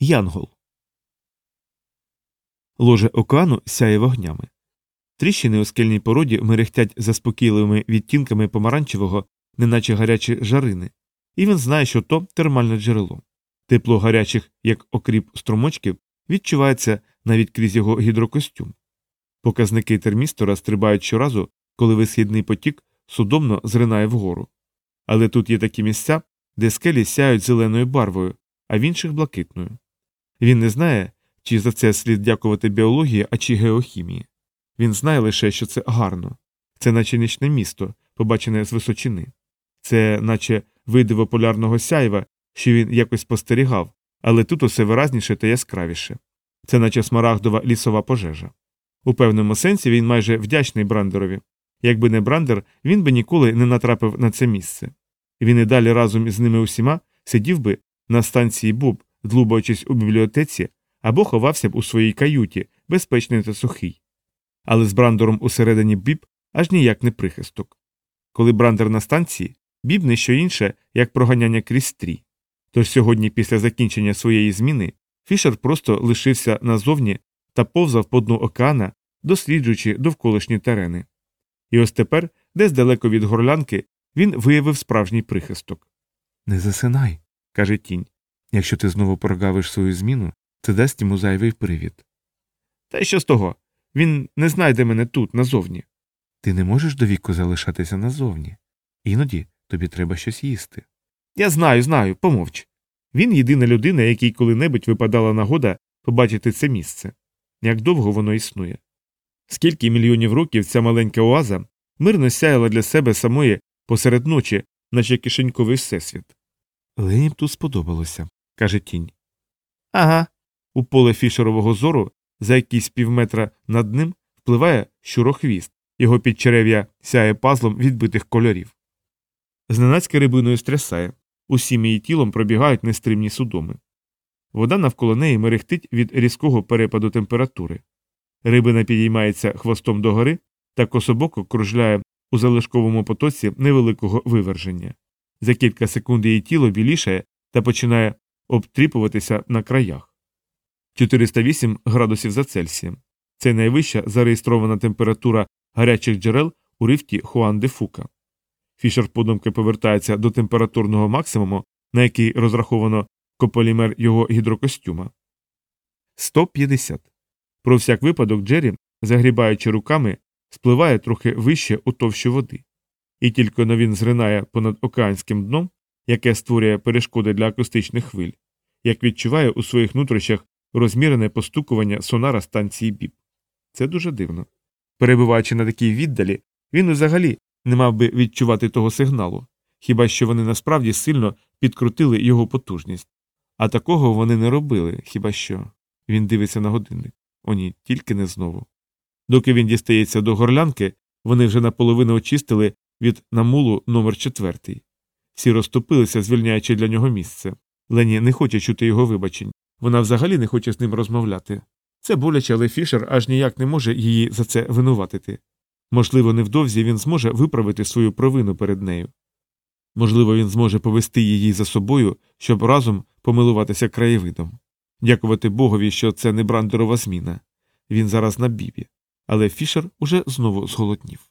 Янгол. Ложе океану сяє вогнями. Тріщини у скельній породі мерехтять заспокійливими відтінками помаранчевого, неначе гарячі жарини, і він знає, що то термальне джерело. Тепло гарячих, як окріп струмочків, відчувається навіть крізь його гідрокостюм. Показники термістора стрибають щоразу, коли висхідний потік судомно зринає вгору. Але тут є такі місця, де скелі сяють зеленою барвою, а в інших блакитною. Він не знає, чи за це слід дякувати біології, а чи геохімії. Він знає лише, що це гарно, це наче нічне місто, побачене з височини, це наче видиво полярного сяйва, що він якось спостерігав, але тут усе виразніше та яскравіше. Це наче смарагдова лісова пожежа. У певному сенсі він майже вдячний Брандерові. Якби не Брандер, він би ніколи не натрапив на це місце. Він і далі разом із ними усіма сидів би на станції Боб, длубаючись у бібліотеці, або ховався б у своїй каюті, безпечний та сухий. Але з Брандером усередині Біб аж ніяк не прихисток. Коли Брандер на станції, Біб не що інше, як проганяння крізь стрій. Тож сьогодні, після закінчення своєї зміни, Фішер просто лишився назовні та повзав по дну океана, досліджуючи довколишні терени. І ось тепер, десь далеко від горлянки, він виявив справжній прихисток. Не засинай, каже тінь. Якщо ти знову прогавиш свою зміну, це дасть йому зайвий привід. Та й що з того? Він не знайде мене тут, назовні. Ти не можеш до віку залишатися назовні. Іноді тобі треба щось їсти. Я знаю, знаю, помовч. Він єдина людина, якій коли-небудь випадала нагода побачити це місце. Як довго воно існує. Скільки мільйонів років ця маленька оаза мирно сяяла для себе самої посеред ночі, наче кишеньковий всесвіт. Лені б тут сподобалося, каже тінь. Ага. У поле фішерового зору за якісь півметра над ним впливає щурохвіст, його підчерев'я сяє пазлом відбитих кольорів. Зненацька рибиною стрясає, усім її тілом пробігають нестримні судоми. Вода навколо неї мерехтить від різкого перепаду температури. Рибина підіймається хвостом догори та кособоко кружляє у залишковому потоці невеликого виверження. За кілька секунд її тіло білішає та починає обтріпуватися на краях. 408 градусів за Цельсієм. Це найвища зареєстрована температура гарячих джерел у рифті Хуан де Фука. Фішер подумки повертається до температурного максимуму, на який розраховано кополімер його гідрокостюма. 150. Про всяк випадок Джері, загрібаючи руками, спливає трохи вище у товщу води. І тільки но він зринає понад океанським дном, яке створює перешкоди для акустичних хвиль, як відчуває у своїх нутрощах розмірене постукування сонара станції біб. Це дуже дивно. Перебуваючи на такій віддалі, він взагалі не мав би відчувати того сигналу, хіба що вони насправді сильно підкрутили його потужність. А такого вони не робили, хіба що. Він дивиться на годинник. О ні, тільки не знову. Доки він дістається до горлянки, вони вже наполовину очистили від намулу номер четвертий. Всі розтопилися, звільняючи для нього місце. Лені не хоче чути його вибачень. Вона взагалі не хоче з ним розмовляти. Це боляче, але Фішер аж ніяк не може її за це винуватити. Можливо, невдовзі він зможе виправити свою провину перед нею. Можливо, він зможе повести її за собою, щоб разом помилуватися краєвидом. Дякувати Богові, що це не брандерова зміна. Він зараз на бібі. Але Фішер уже знову зголоднів.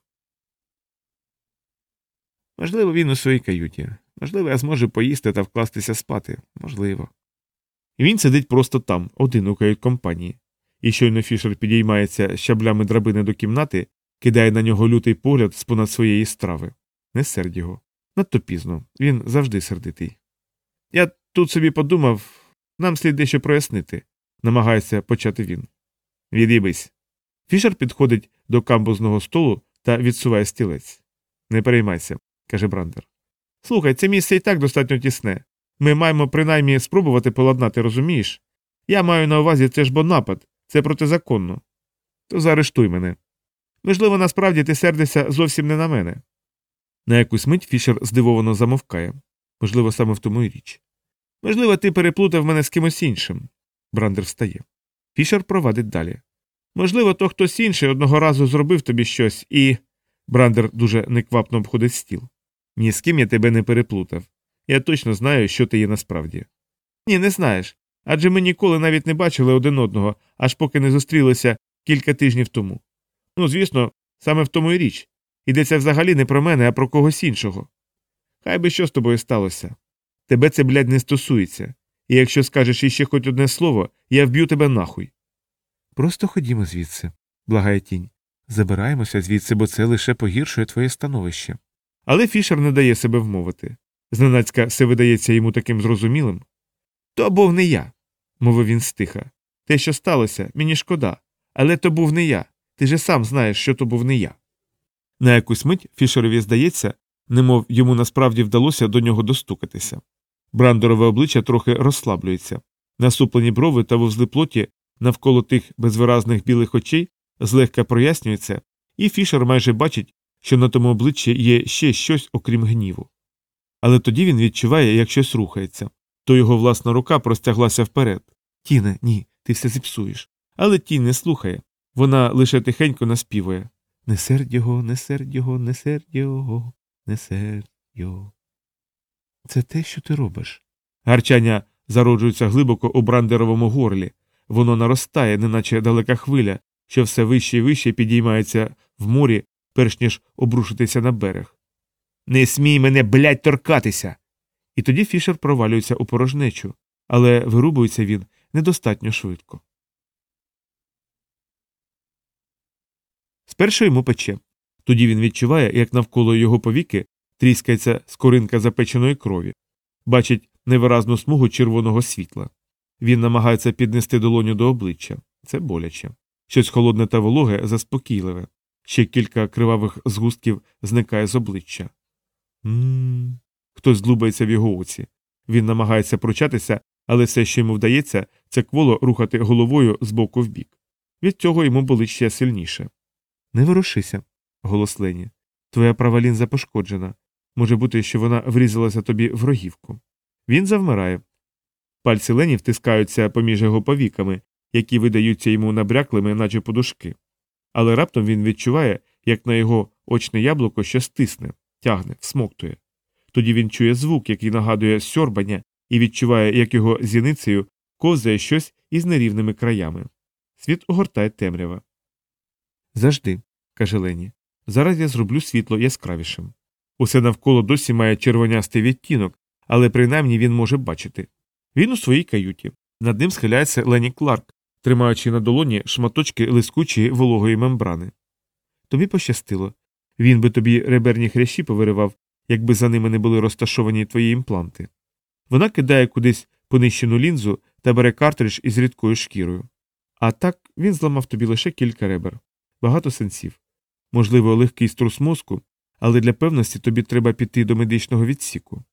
Можливо, він у своїй каюті. Можливо, я зможу поїсти та вкластися спати. Можливо. Він сидить просто там, один у кают-компанії. І щойно Фішер підіймається щаблями драбини до кімнати, кидає на нього лютий погляд з понад своєї страви. Не сердь його. Надто пізно. Він завжди сердитий. Я тут собі подумав нам слід дещо прояснити, намагається почати він. Від'їбись. Фішер підходить до камбузного столу та відсуває стілець. Не переймайся, каже Брандер. Слухай, це місце і так достатньо тісне. Ми маємо принаймні спробувати поладнати, розумієш? Я маю на увазі це ж бо напад, це протизаконно. То заарештуй мене. Можливо, насправді ти сердишся зовсім не на мене. На якусь мить Фішер здивовано замовкає. Можливо, саме в тому й річ. Можливо, ти переплутав мене з кимось іншим. Брандер встає. Фішер провадить далі. Можливо, то хтось інший одного разу зробив тобі щось, і. Брандер дуже неквапно обходить стіл. Ні з ким я тебе не переплутав. Я точно знаю, що ти є насправді. Ні, не знаєш. Адже ми ніколи навіть не бачили один одного, аж поки не зустрілися кілька тижнів тому. Ну, звісно, саме в тому і річ. Йдеться взагалі не про мене, а про когось іншого. Хай би що з тобою сталося. Тебе це, блядь, не стосується. І якщо скажеш іще хоч одне слово, я вб'ю тебе нахуй. Просто ходімо звідси, благає тінь. Забираємося звідси, бо це лише погіршує твоє становище. Але Фішер не дає себе вмовити. Зненацька все видається йому таким зрозумілим. То був не я, мовив він стиха. Те, що сталося, мені шкода, але то був не я. Ти же сам знаєш, що то був не я. На якусь мить Фішерові здається, немов йому насправді вдалося до нього достукатися. Брандорове обличчя трохи розслаблюється, насуплені брови та вузли плоті навколо тих безвиразних білих очей злегка прояснюються, і Фішер майже бачить, що на тому обличчі є ще щось, окрім гніву. Але тоді він відчуває, як щось рухається, то його власна рука простяглася вперед. Тіне, ні, ти все зіпсуєш. Але тінь не слухає. Вона лише тихенько наспівує Не сердь його, не сердь його, не сердь його, не сердь його. Це те, що ти робиш. Гарчання зароджується глибоко у брандеровому горлі. Воно наростає, неначе далека хвиля, що все вище і вище підіймається в морі, перш ніж обрушитися на берег. Не смій мене, блядь, торкатися. І тоді Фішер провалюється у порожнечу, але вирубується він недостатньо швидко. Спершу йому пече. Тоді він відчуває, як навколо його повіки тріскається скоринка запеченої крові, бачить невиразну смугу червоного світла. Він намагається піднести долоню до обличчя це боляче. Щось холодне та вологе, заспокійливе. Ще кілька кривавих згустків зникає з обличчя. Мм. Хтось злубається в його оці. Він намагається пручатися, але все, що йому вдається, це кволо рухати головою з боку в бік. Від цього йому болить ще сильніше. Не ворушися, голос Лені. Твоя права лінза пошкоджена. Може бути, що вона врізалася тобі в рогівку. Він завмирає. Пальці Лені втискаються поміж його повіками, які видаються йому набряклими, наче подушки. Але раптом він відчуває, як на його очне яблуко щось тисне, тягне, всмоктує. Тоді він чує звук, який нагадує сьорбання, і відчуває, як його зіницею ковзає щось із нерівними краями. Світ огортає темрява. Завжди, каже Лені. Зараз я зроблю світло яскравішим. Усе навколо досі має червонястий відтінок, але принаймні він може бачити. Він у своїй каюті. Над ним схиляється Лені Кларк, тримаючи на долоні шматочки лискучої вологої мембрани. Тобі пощастило. Він би тобі реберні хрящі повиривав, якби за ними не були розташовані твої імпланти. Вона кидає кудись понищену лінзу та бере картридж із рідкою шкірою. А так він зламав тобі лише кілька ребер, багато сенсів. Можливо, легкий струс мозку, але для певності тобі треба піти до медичного відсіку.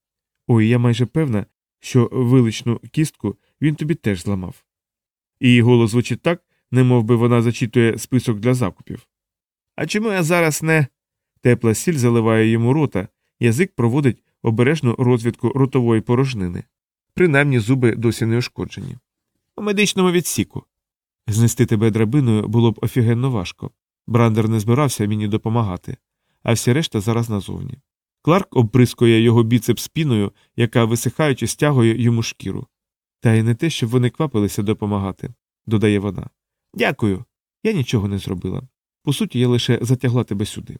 Ой, я майже певна, що виличну кістку він тобі теж зламав. Її голос звучить так, немов би вона зачитує список для закупів. А чому я зараз не. Тепла сіль заливає йому рота, язик проводить обережну розвідку ротової порожнини. Принаймні зуби досі не ушкоджені. У медичному відсіку. Знести тебе драбиною було б офігенно важко. Брандер не збирався мені допомагати, а всі решта зараз назовні. Кларк обприскує його біцеп спіною, яка, висихаючи, стягує йому шкіру. Та й не те, щоб вони квапилися допомагати, додає вона. Дякую. Я нічого не зробила. По суті, я лише затягла тебе сюди.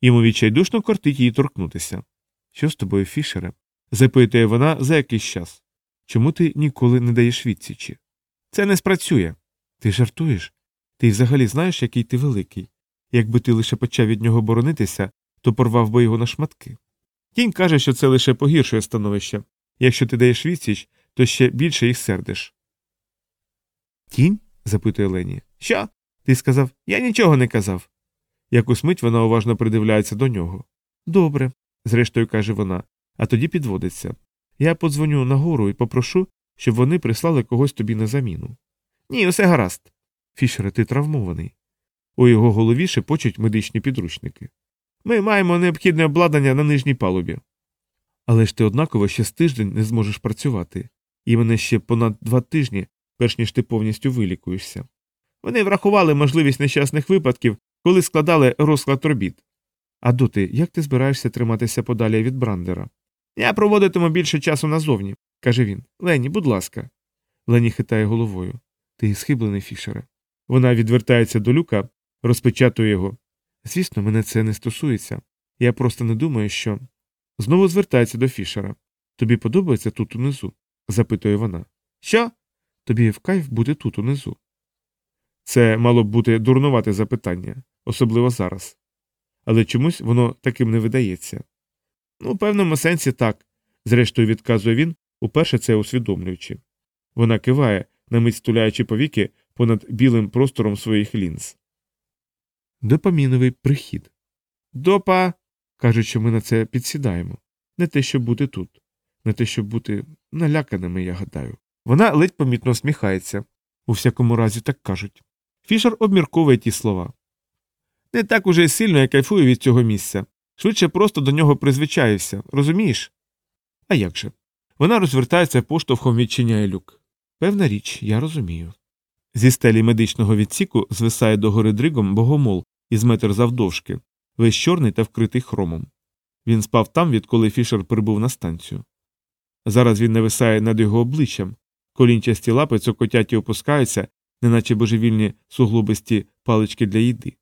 Йому відчайдушно кортить її торкнутися. Що з тобою, Фішере? запитує вона за якийсь час. Чому ти ніколи не даєш відсічі? Це не спрацює. Ти жартуєш? Ти взагалі знаєш, який ти великий. Якби ти лише почав від нього боронитися, то порвав би його на шматки. Тінь каже, що це лише погіршує становище. Якщо ти даєш відсіч, то ще більше їх сердиш. Тінь? запитує Лені. Що? Ти сказав, я нічого не казав. Якусь мить вона уважно придивляється до нього. Добре, зрештою каже вона, а тоді підводиться. Я подзвоню нагору і попрошу, щоб вони прислали когось тобі на заміну. Ні, усе гаразд. Фішере, ти травмований. У його голові шепочуть медичні підручники. Ми маємо необхідне обладнання на нижній палубі. Але ж ти однаково ще з тиждень не зможеш працювати, і мене ще понад два тижні, перш ніж ти повністю вилікуєшся. Вони врахували можливість нещасних випадків, коли складали розклад робіт. А доти, як ти збираєшся триматися подалі від Брандера? Я проводитиму більше часу назовні, каже він. Лені, будь ласка. Лені хитає головою. Ти схиблений, Фішере. Вона відвертається до люка, розпечатує його. Звісно, мене це не стосується. Я просто не думаю, що. Знову звертається до Фішера. Тобі подобається тут унизу? Запитує вона. Що? Тобі в кайф бути тут унизу. Це мало б бути дурнувате запитання, особливо зараз. Але чомусь воно таким не видається. Ну, в певному сенсі так, зрештою відказує він, уперше це усвідомлюючи. Вона киває, на мить стуляючи повіки понад білим простором своїх лінз. Допаміновий прихід. Допа. кажуть, що ми на це підсідаємо. Не те, щоб бути тут, не те, щоб бути наляканими, я гадаю. Вона ледь помітно усміхається. У всякому разі, так кажуть. Фішер обмірковує ті слова. Не так уже сильно я кайфую від цього місця. Швидше просто до нього призвичаюся, розумієш? А як же? Вона розвертається поштовхом відчиняє люк. Певна річ, я розумію. Зі стелі медичного відсіку звисає до гори дригом богомол із метр завдовжки, весь чорний та вкритий хромом. Він спав там, відколи Фішер прибув на станцію. Зараз він нависає над його обличчям, колінчасті лапи цокотять і опускаються, неначе божевільні суглобисті палички для їди.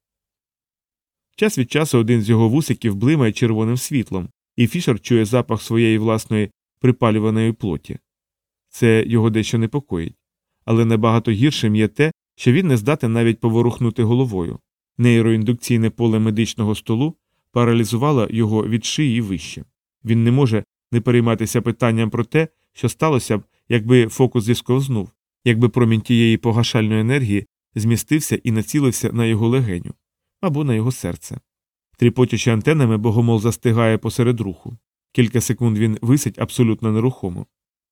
Час від часу один з його вусиків блимає червоним світлом, і Фішер чує запах своєї власної припалюваної плоті. Це його дещо непокоїть, але набагато гіршим є те, що він не здатен навіть поворухнути головою. Нейроіндукційне поле медичного столу паралізувало його від шиї вище. Він не може не перейматися питанням про те, що сталося б, якби фокус зісковзнув, якби промінь тієї погашальної енергії змістився і націлився на його легеню або на його серце. Тріпотячи антенами, богомол застигає посеред руху. Кілька секунд він висить абсолютно нерухомо.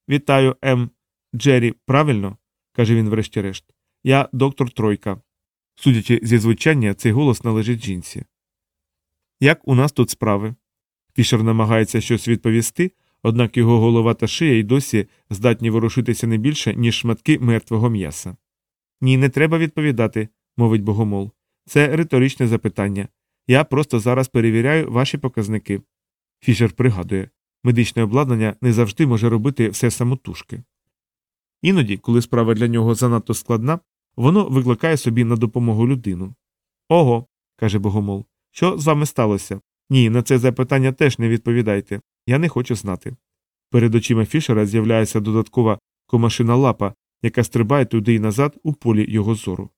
Вітаю, М. Джері, правильно? каже він врешті-решт. Я доктор Тройка. Судячи зі звучання, цей голос належить жінці. Як у нас тут справи? Фішер намагається щось відповісти, однак його голова та шия й досі здатні ворушитися не більше, ніж шматки мертвого м'яса. Ні, не треба відповідати, мовить богомол. Це риторичне запитання. Я просто зараз перевіряю ваші показники. Фішер пригадує медичне обладнання не завжди може робити все самотужки. Іноді, коли справа для нього занадто складна, воно викликає собі на допомогу людину. Ого, каже богомол, що з вами сталося? Ні, на це запитання теж не відповідайте. Я не хочу знати. Перед очима Фішера з'являється додаткова комашина лапа, яка стрибає туди й назад у полі його зору.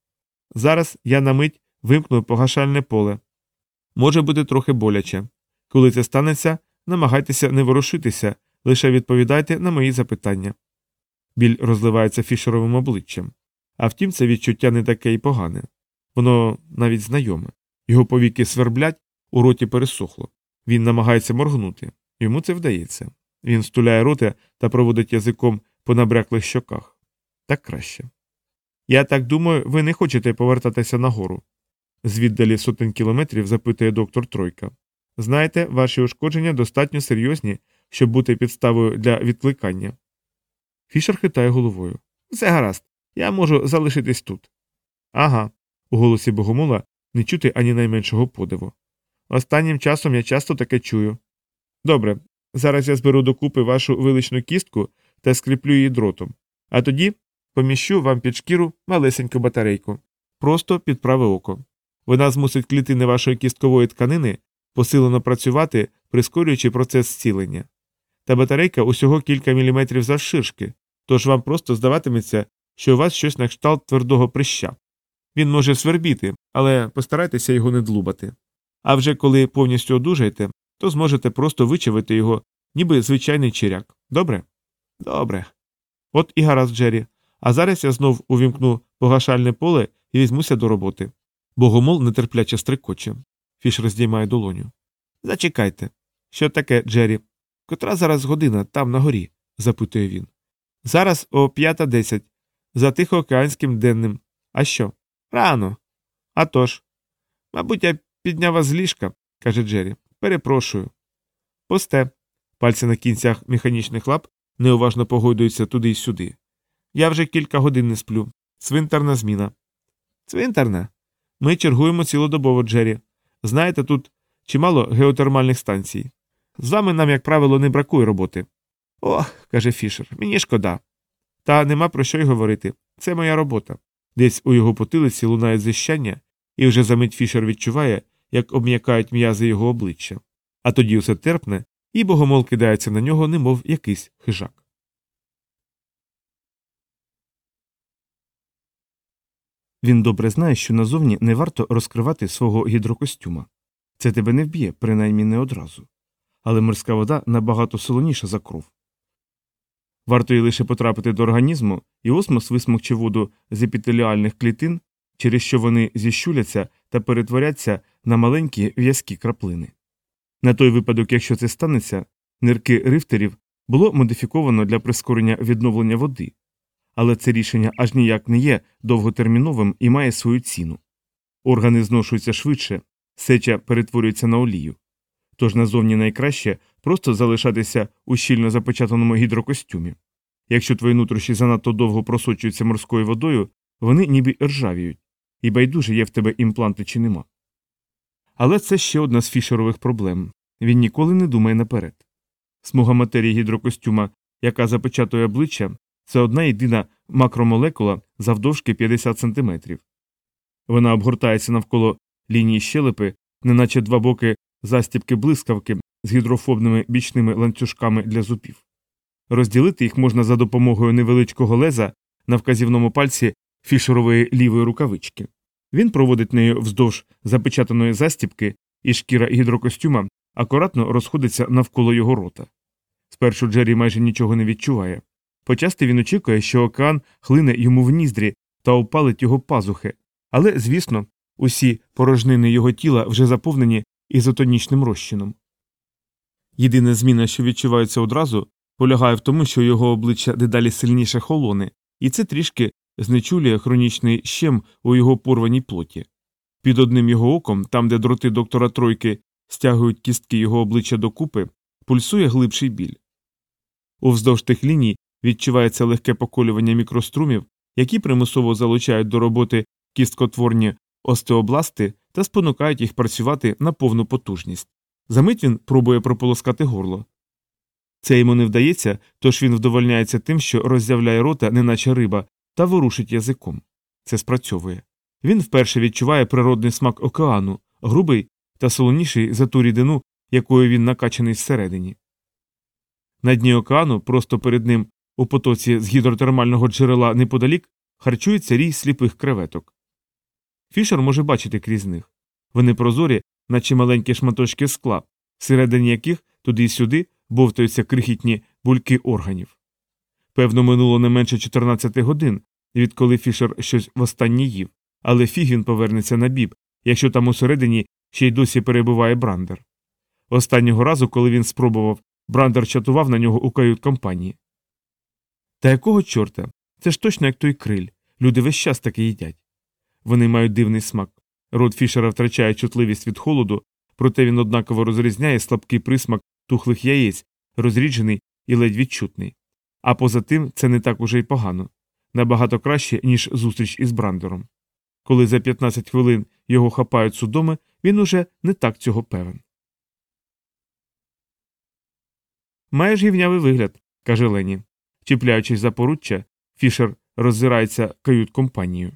Зараз я на мить вимкну погашальне поле. Може бути трохи боляче. Коли це станеться, намагайтеся не ворушитися, лише відповідайте на мої запитання. Біль розливається фішеровим обличчям. А втім, це відчуття не таке й погане. Воно навіть знайоме. Його повіки сверблять, у роті пересохло. Він намагається моргнути. Йому це вдається. Він стуляє роти та проводить язиком по набряклих щоках. Так краще. Я так думаю, ви не хочете повертатися нагору. Звіддалі сотень кілометрів запитує доктор Тройка. Знаєте, ваші ушкодження достатньо серйозні, щоб бути підставою для відкликання. Фішер хитає головою. Все гаразд, я можу залишитись тут. Ага. У голосі богомола не чути ані найменшого подиву. Останнім часом я часто таке чую. Добре, зараз я зберу докупи вашу виличну кістку та скріплю її дротом, а тоді поміщу вам під шкіру малесеньку батарейку, просто під праве око. Вона змусить клітини вашої кісткової тканини посилено працювати, прискорюючи процес зцілення. Та батарейка усього кілька міліметрів завширшки, тож вам просто здаватиметься, що у вас щось на кшталт твердого прища. Він може свербіти, але постарайтеся його не длубати. А вже коли повністю одужаєте, то зможете просто вичавити його, ніби звичайний чиряк. Добре? Добре. От і гаразд, Джері. А зараз я знов увімкну погашальне поле і візьмуся до роботи. Богомол нетерпляче стрикоче. Фіш роздіймає долоню. Зачекайте. Що таке, Джері? Котра зараз година там на горі? запитує він. Зараз о п'ята десять. За тихоокеанським денним. А що? Рано. «А тож. Мабуть, я підняв вас з ліжка, каже Джері. Перепрошую. Посте. Пальці на кінцях механічних лап неуважно погойдуються туди й сюди. Я вже кілька годин не сплю. Цвинтарна зміна. Цвинтарна? Ми чергуємо цілодобово, Джері. Знаєте, тут чимало геотермальних станцій. З вами нам, як правило, не бракує роботи. Ох, каже Фішер, мені шкода. Та нема про що й говорити. Це моя робота. Десь у його потилиці лунає зищання, і вже за мить Фішер відчуває, як обм'якають м'язи його обличчя. А тоді усе терпне, і богомол кидається на нього, немов якийсь хижак. Він добре знає, що назовні не варто розкривати свого гідрокостюма. Це тебе не вб'є, принаймні не одразу. Але морська вода набагато солоніша за кров. Варто їй лише потрапити до організму, і осмос висмокче воду з епітеліальних клітин, через що вони зіщуляться та перетворяться на маленькі в'язкі краплини. На той випадок, якщо це станеться, нирки рифтерів було модифіковано для прискорення відновлення води, але це рішення аж ніяк не є довготерміновим і має свою ціну. Органи зношуються швидше, сеча перетворюється на олію. Тож назовні найкраще просто залишатися у щільно запечатаному гідрокостюмі. Якщо твої нутрощі занадто довго просочуються морською водою, вони ніби ржавіють, і байдуже є в тебе імпланти чи нема. Але це ще одна з фішерових проблем він ніколи не думає наперед. Смуга матерії гідрокостюма, яка запечатує обличчя, це одна єдина макромолекула завдовжки 50 см. Вона обгортається навколо лінії щелепи, неначе два боки застібки блискавки з гідрофобними бічними ланцюжками для зубів. Розділити їх можна за допомогою невеличкого леза на вказівному пальці фішерової лівої рукавички. Він проводить нею вздовж запечатаної застібки, і шкіра гідрокостюма акуратно розходиться навколо його рота. Спершу Джері майже нічого не відчуває. Почасти він очікує, що океан хлине йому в ніздрі та опалить його пазухи, але, звісно, усі порожнини його тіла вже заповнені ізотонічним розчином. Єдина зміна, що відчувається одразу, полягає в тому, що його обличчя дедалі сильніше холоне, і це трішки знечулює хронічний щем у його порваній плоті. Під одним його оком, там, де дроти доктора Тройки стягують кістки його обличчя докупи, пульсує глибший біль. Уздовж тих ліній відчувається легке поколювання мікрострумів, які примусово залучають до роботи кісткотворні остеобласти та спонукають їх працювати на повну потужність. Замить він пробує прополоскати горло. Це йому не вдається, тож він вдовольняється тим, що роззявляє рота, неначе риба, та ворушить язиком. Це спрацьовує. Він вперше відчуває природний смак океану, грубий та солоніший за ту рідину, якою він накачаний зсередині. На дні океану, просто перед ним, у потоці з гідротермального джерела неподалік, харчується рій сліпих креветок. Фішер може бачити крізь них. Вони прозорі, наче маленькі шматочки скла, всередині яких туди й сюди бовтаються крихітні бульки органів. Певно, минуло не менше 14 годин, відколи Фішер щось востаннє їв, але фіг він повернеться на біб, якщо там усередині ще й досі перебуває брандер. Останнього разу, коли він спробував, брандер чатував на нього у кают компанії. Та якого чорта? Це ж точно як той криль. Люди весь час таки їдять. Вони мають дивний смак. Рот Фішера втрачає чутливість від холоду, проте він однаково розрізняє слабкий присмак тухлих яєць, розріджений і ледь відчутний. А поза тим це не так уже й погано набагато краще, ніж зустріч із брандером. Коли за 15 хвилин його хапають судоми, він уже не так цього певен. Маєш гівнявий вигляд, каже Лені. Чіпляючись за поруччя, Фішер роззирається кают компанію.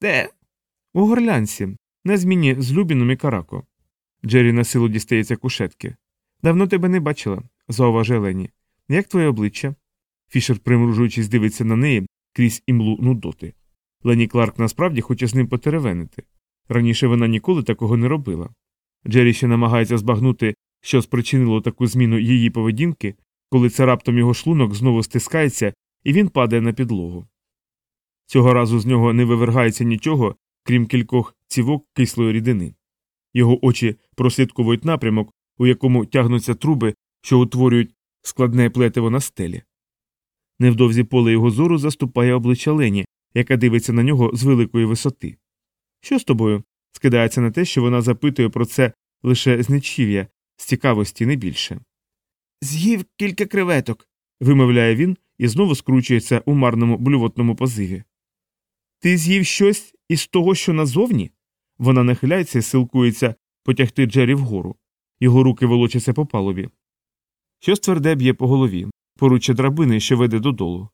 Де? У горлянці, на зміні з Любіном і Карако. Джері на силу дістається кушетки. Давно тебе не бачила, зауважує Лені. Як твоє обличчя? Фішер, примружуючись, дивиться на неї крізь імлу нудоти. Лені Кларк насправді хоче з ним потеревенити. Раніше вона ніколи такого не робила. Джері ще намагається збагнути, що спричинило таку зміну її поведінки, коли це раптом його шлунок знову стискається і він падає на підлогу. Цього разу з нього не вивергається нічого, крім кількох цівок кислої рідини. Його очі прослідковують напрямок, у якому тягнуться труби, що утворюють складне плетиво на стелі. Невдовзі поле його зору заступає обличчя Лені, яка дивиться на нього з великої висоти. Що з тобою? скидається на те, що вона запитує про це лише з нечів'я, з цікавості не більше. З'їв кілька креветок, вимовляє він і знову скручується у марному блювотному позиві. Ти з'їв щось із того, що назовні? Вона нахиляється і силкується потягти Джері вгору. Його руки волочаться по палубі. Щось тверде б'є по голові, поруччя драбини, що веде додолу.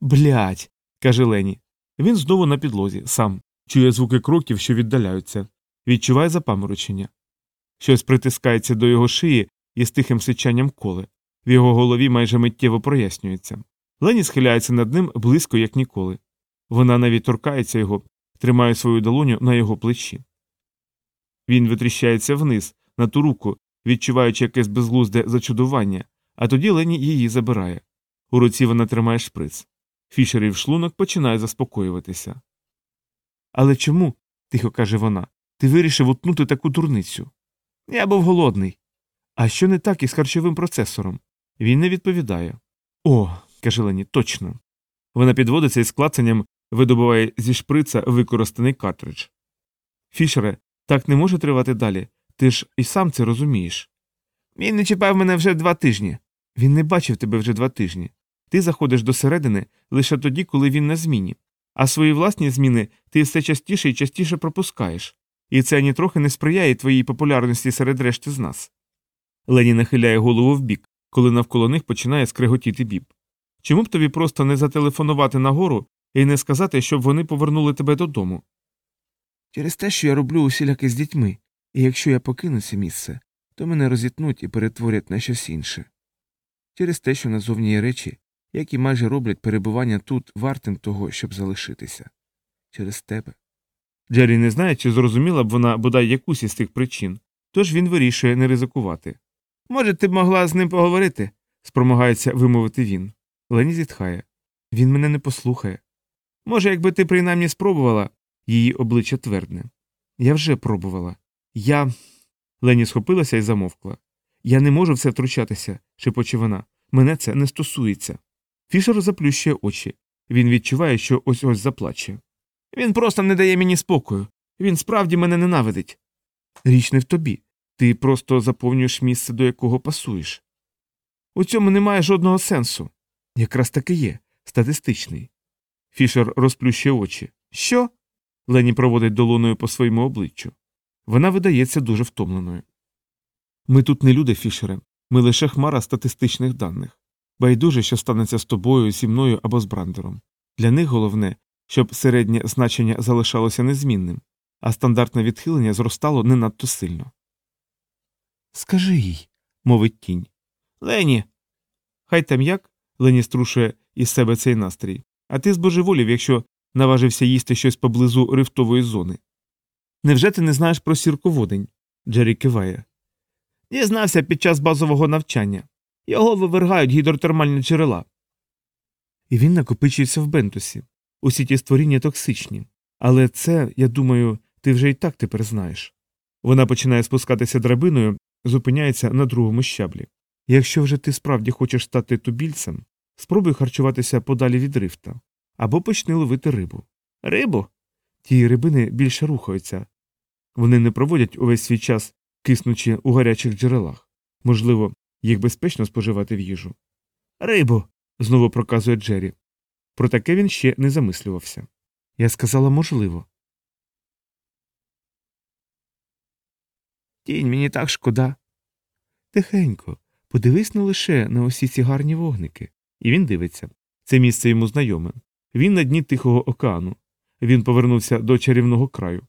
Блять. каже Лені. Він знову на підлозі, сам, чує звуки кроків, що віддаляються, відчуває запаморочення. Щось притискається до його шиї і з тихим сичанням коле. В його голові майже миттєво прояснюється. Лені схиляється над ним близько, як ніколи. Вона навіть торкається його, тримає свою долоню на його плечі. Він витріщається вниз, на ту руку, відчуваючи якесь безглузде зачудування, а тоді Лені її забирає. У руці вона тримає шприц. Фішерів шлунок починає заспокоюватися. Але чому, тихо каже вона, ти вирішив утнути таку дурницю? Я був голодний. А що не так із харчовим процесором? Він не відповідає. О, каже Лені, точно. Вона підводиться і з клацанням видобуває зі шприца використаний картридж. Фішере, так не може тривати далі. Ти ж і сам це розумієш. Він не чіпав мене вже два тижні. Він не бачив тебе вже два тижні. Ти заходиш до середини лише тоді, коли він на зміні, а свої власні зміни ти все частіше і частіше пропускаєш, і це ані трохи не сприяє твоїй популярності серед решти з нас. Лені нахиляє голову вбік, коли навколо них починає скреготіти біб. Чому б тобі просто не зателефонувати нагору і не сказати, щоб вони повернули тебе додому? Через те, що я роблю усіляки з дітьми, і якщо я покину це місце, то мене розітнуть і перетворять на щось інше. Через те, що назовні є речі, які майже роблять перебування тут вартим того, щоб залишитися. Через тебе. Джері не знає, чи зрозуміла б вона бодай якусь із тих причин, тож він вирішує не ризикувати. Може, ти б могла з ним поговорити? спромагається вимовити він. Лені зітхає. Він мене не послухає. Може, якби ти принаймні спробувала, її обличчя твердне. Я вже пробувала. Я. Лені схопилася і замовкла. Я не можу в це втручатися, шепоче вона. Мене це не стосується. Фішер заплющує очі. Він відчуває, що ось ось заплаче. Він просто не дає мені спокою. Він справді мене ненавидить. Річ не в тобі. Ти просто заповнюєш місце, до якого пасуєш. У цьому немає жодного сенсу. Якраз таки є, статистичний. Фішер розплющує очі. Що? Лені проводить долоною по своєму обличчю. Вона видається дуже втомленою. Ми тут не люди, Фішере, ми лише хмара статистичних даних. Байдуже, що станеться з тобою, зі мною або з брандером. Для них головне, щоб середнє значення залишалося незмінним, а стандартне відхилення зростало не надто сильно. Скажи їй, мовить тінь. Лені. Хай там як. Лені струшує із себе цей настрій. А ти збожеволів, якщо наважився їсти щось поблизу рифтової зони. Невже ти не знаєш про сірководень? Джері киває. Дізнався під час базового навчання. Його вивергають гідротермальні джерела. І він накопичується в бентусі. Усі ті створіння токсичні. Але це, я думаю, ти вже і так тепер знаєш. Вона починає спускатися драбиною, зупиняється на другому щаблі. Якщо вже ти справді хочеш стати тубільцем, спробуй харчуватися подалі від рифта або почни ловити рибу. Рибу? Ті рибини більше рухаються. Вони не проводять увесь свій час, киснучи у гарячих джерелах. Можливо, їх безпечно споживати в їжу. Рибу. знову проказує Джері. Про таке він ще не замислювався. Я сказала можливо. Тінь, мені так шкода. Тихенько, подивись не лише на усі ці гарні вогники. І він дивиться. Це місце йому знайоме. Він на дні Тихого океану. Він повернувся до чарівного краю.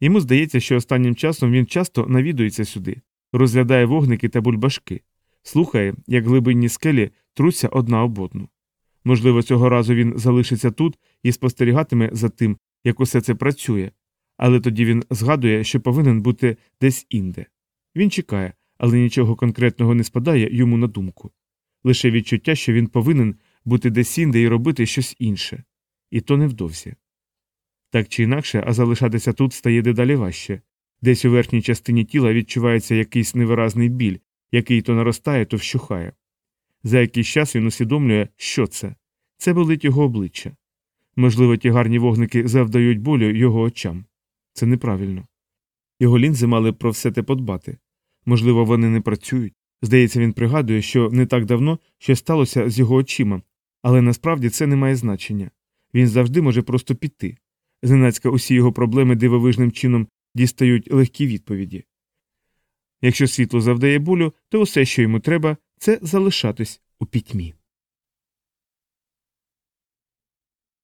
Йому здається, що останнім часом він часто навідується сюди, розглядає вогники та бульбашки, слухає, як глибинні скелі труться одна об одну. Можливо, цього разу він залишиться тут і спостерігатиме за тим, як усе це працює, але тоді він згадує, що повинен бути десь інде. Він чекає, але нічого конкретного не спадає йому на думку. Лише відчуття, що він повинен бути десь інде і робити щось інше, і то невдовзі. Так чи інакше, а залишатися тут стає дедалі важче. Десь у верхній частині тіла відчувається якийсь невиразний біль, який то наростає, то вщухає. За якийсь час він усвідомлює, що це. Це болить його обличчя. Можливо, ті гарні вогники завдають болю його очам. Це неправильно. Його лінзи мали про все те подбати. Можливо, вони не працюють. Здається, він пригадує, що не так давно щось сталося з його очима, але насправді це не має значення. Він завжди може просто піти. Зненацька усі його проблеми дивовижним чином дістають легкі відповіді. Якщо світло завдає болю, то усе, що йому треба, це залишатись у пітьмі.